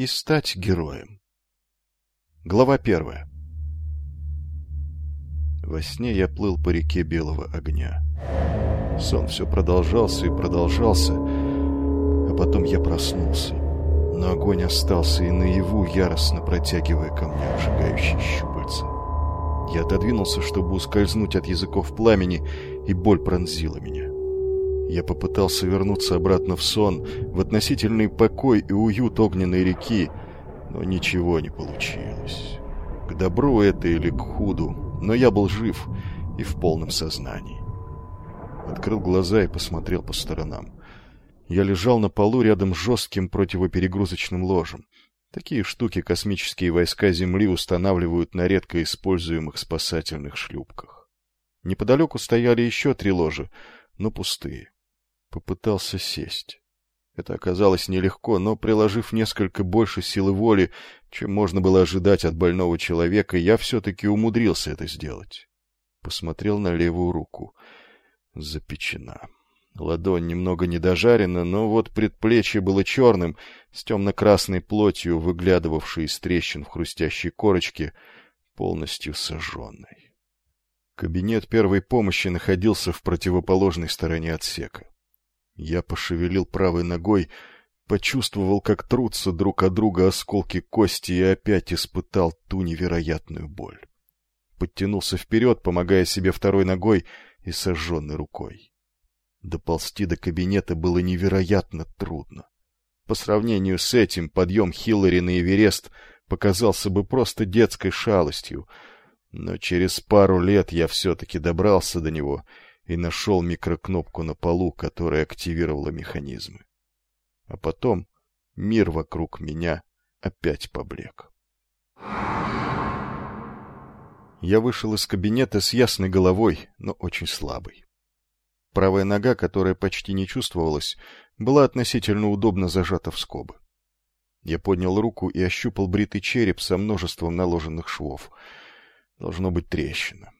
и стать героем. Глава первая. Во сне я плыл по реке белого огня. Сон все продолжался и продолжался, а потом я проснулся. Но огонь остался и наяву, яростно протягивая ко мне обжигающие щупальца. Я отодвинулся, чтобы ускользнуть от языков пламени, и боль пронзила меня. Я попытался вернуться обратно в сон, в относительный покой и уют огненной реки, но ничего не получилось. К добру это или к худу, но я был жив и в полном сознании. Открыл глаза и посмотрел по сторонам. Я лежал на полу рядом с жестким противоперегрузочным ложем. Такие штуки космические войска Земли устанавливают на редко используемых спасательных шлюпках. Неподалеку стояли еще три ложа, но пустые. Попытался сесть. Это оказалось нелегко, но, приложив несколько больше силы воли, чем можно было ожидать от больного человека, я все-таки умудрился это сделать. Посмотрел на левую руку. Запечена. Ладонь немного недожарена, но вот предплечье было черным, с темно-красной плотью, выглядывавшей из трещин в хрустящей корочке, полностью сожженной. Кабинет первой помощи находился в противоположной стороне отсека. Я пошевелил правой ногой, почувствовал, как трутся друг от друга осколки кости и опять испытал ту невероятную боль. Подтянулся вперед, помогая себе второй ногой и сожженной рукой. Доползти до кабинета было невероятно трудно. По сравнению с этим подъем Хиллари на Эверест показался бы просто детской шалостью, но через пару лет я все-таки добрался до него — и нашел микрокнопку на полу, которая активировала механизмы. А потом мир вокруг меня опять поблек. Я вышел из кабинета с ясной головой, но очень слабой. Правая нога, которая почти не чувствовалась, была относительно удобно зажата в скобы. Я поднял руку и ощупал бритый череп со множеством наложенных швов. Должно быть трещина.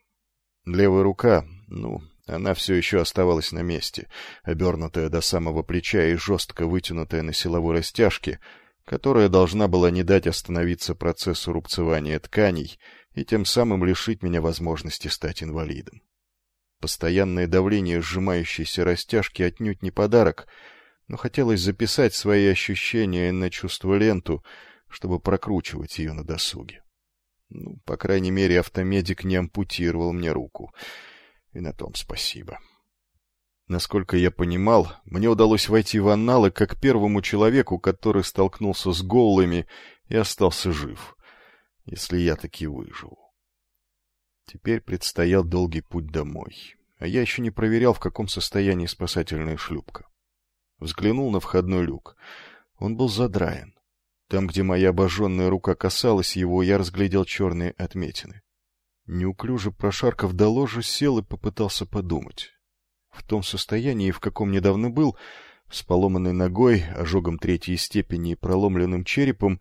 Левая рука, ну, она все еще оставалась на месте, обернутая до самого плеча и жестко вытянутая на силовой растяжке, которая должна была не дать остановиться процессу рубцевания тканей и тем самым лишить меня возможности стать инвалидом. Постоянное давление сжимающейся растяжки отнюдь не подарок, но хотелось записать свои ощущения на чувство ленту, чтобы прокручивать ее на досуге. Ну, по крайней мере, автомедик не ампутировал мне руку — и на том спасибо. Насколько я понимал, мне удалось войти в анналы как первому человеку, который столкнулся с голыми и остался жив, если я таки выживу. Теперь предстоял долгий путь домой, а я еще не проверял, в каком состоянии спасательная шлюпка. Взглянул на входной люк. Он был задраен. Там, где моя обожженная рука касалась его, я разглядел черные отметины. Неуклюже прошаркав до ложа, сел и попытался подумать. В том состоянии, в каком недавно был, с поломанной ногой, ожогом третьей степени и проломленным черепом,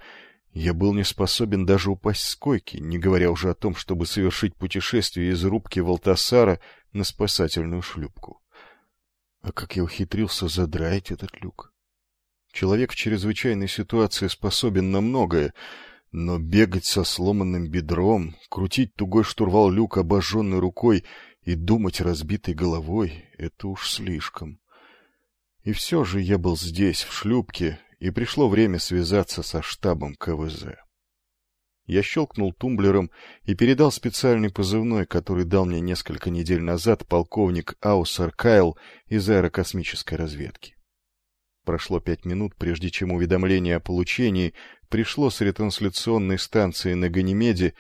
я был не способен даже упасть с койки, не говоря уже о том, чтобы совершить путешествие из рубки Валтасара на спасательную шлюпку. А как я ухитрился задраить этот люк? Человек в чрезвычайной ситуации способен на многое, но бегать со сломанным бедром, крутить тугой штурвал люк обожженной рукой и думать разбитой головой — это уж слишком. И все же я был здесь, в шлюпке, и пришло время связаться со штабом КВЗ. Я щелкнул тумблером и передал специальный позывной, который дал мне несколько недель назад полковник Аусар Кайл из аэрокосмической разведки. Прошло пять минут, прежде чем уведомление о получении пришло с ретрансляционной станции на Ганимеде,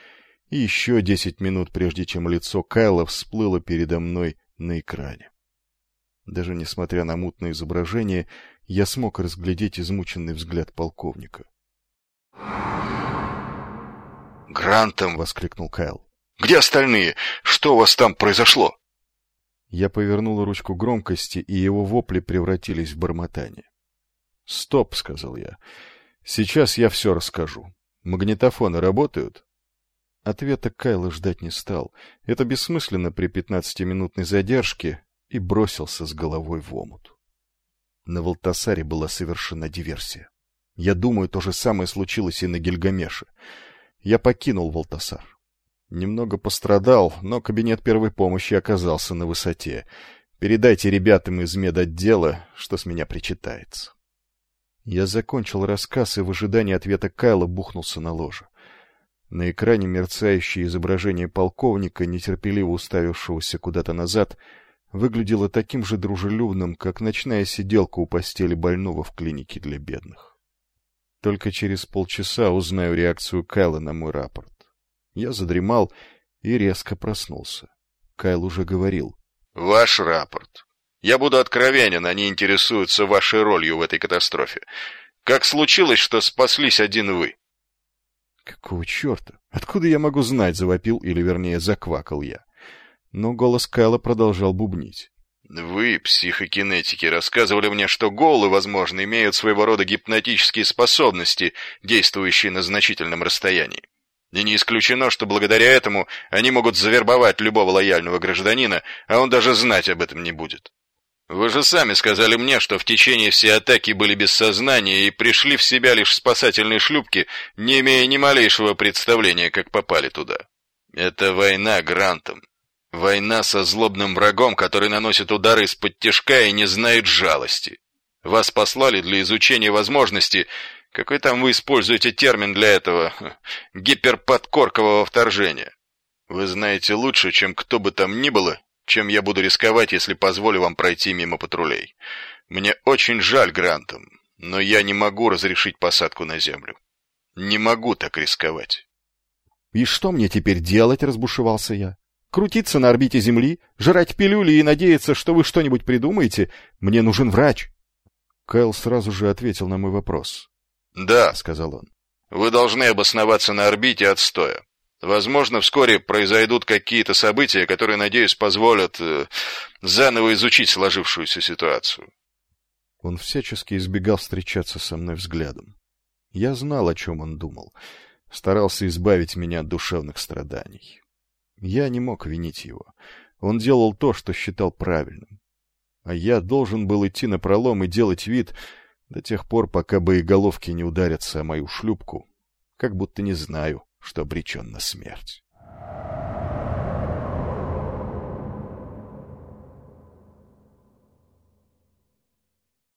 и еще десять минут, прежде чем лицо Кайла всплыло передо мной на экране. Даже несмотря на мутное изображение, я смог разглядеть измученный взгляд полковника. «Грантом!» — воскликнул Кайл. «Где остальные? Что у вас там произошло?» Я повернул ручку громкости, и его вопли превратились в бормотание. «Стоп», — сказал я. «Сейчас я все расскажу. Магнитофоны работают?» Ответа Кайла ждать не стал. Это бессмысленно при пятнадцатиминутной задержке, и бросился с головой в омут. На Волтасаре была совершена диверсия. Я думаю, то же самое случилось и на Гильгамеше. Я покинул Волтасар. Немного пострадал, но кабинет первой помощи оказался на высоте. Передайте ребятам из медотдела, что с меня причитается. Я закончил рассказ и в ожидании ответа Кайла бухнулся на ложе. На экране мерцающее изображение полковника, нетерпеливо уставившегося куда-то назад, выглядело таким же дружелюбным, как ночная сиделка у постели больного в клинике для бедных. Только через полчаса узнаю реакцию Кайла на мой рапорт. Я задремал и резко проснулся. Кайл уже говорил. «Ваш рапорт. Я буду откровенен, они интересуются вашей ролью в этой катастрофе. Как случилось, что спаслись один вы?» «Какого черта? Откуда я могу знать?» — завопил, или вернее заквакал я. Но голос Кайла продолжал бубнить. Вы, психокинетики, рассказывали мне, что голы, возможно, имеют своего рода гипнотические способности, действующие на значительном расстоянии. И не исключено, что благодаря этому они могут завербовать любого лояльного гражданина, а он даже знать об этом не будет. Вы же сами сказали мне, что в течение всей атаки были без сознания и пришли в себя лишь спасательные шлюпки, не имея ни малейшего представления, как попали туда. Это война Грантом. Война со злобным врагом, который наносит удары из-под тяжка и не знает жалости. Вас послали для изучения возможности, какой там вы используете термин для этого, гиперподкоркового вторжения. Вы знаете лучше, чем кто бы там ни было, чем я буду рисковать, если позволю вам пройти мимо патрулей. Мне очень жаль Грантом, но я не могу разрешить посадку на землю. Не могу так рисковать. «И что мне теперь делать?» — разбушевался я крутиться на орбите Земли, жрать пилюли и надеяться, что вы что-нибудь придумаете. Мне нужен врач. Кайл сразу же ответил на мой вопрос. «Да», — сказал он, — «вы должны обосноваться на орбите отстоя. Возможно, вскоре произойдут какие-то события, которые, надеюсь, позволят э, заново изучить сложившуюся ситуацию». Он всячески избегал встречаться со мной взглядом. Я знал, о чем он думал. Старался избавить меня от душевных страданий. Я не мог винить его. Он делал то, что считал правильным. А я должен был идти на пролом и делать вид до тех пор, пока боеголовки не ударятся о мою шлюпку, как будто не знаю, что обречен на смерть.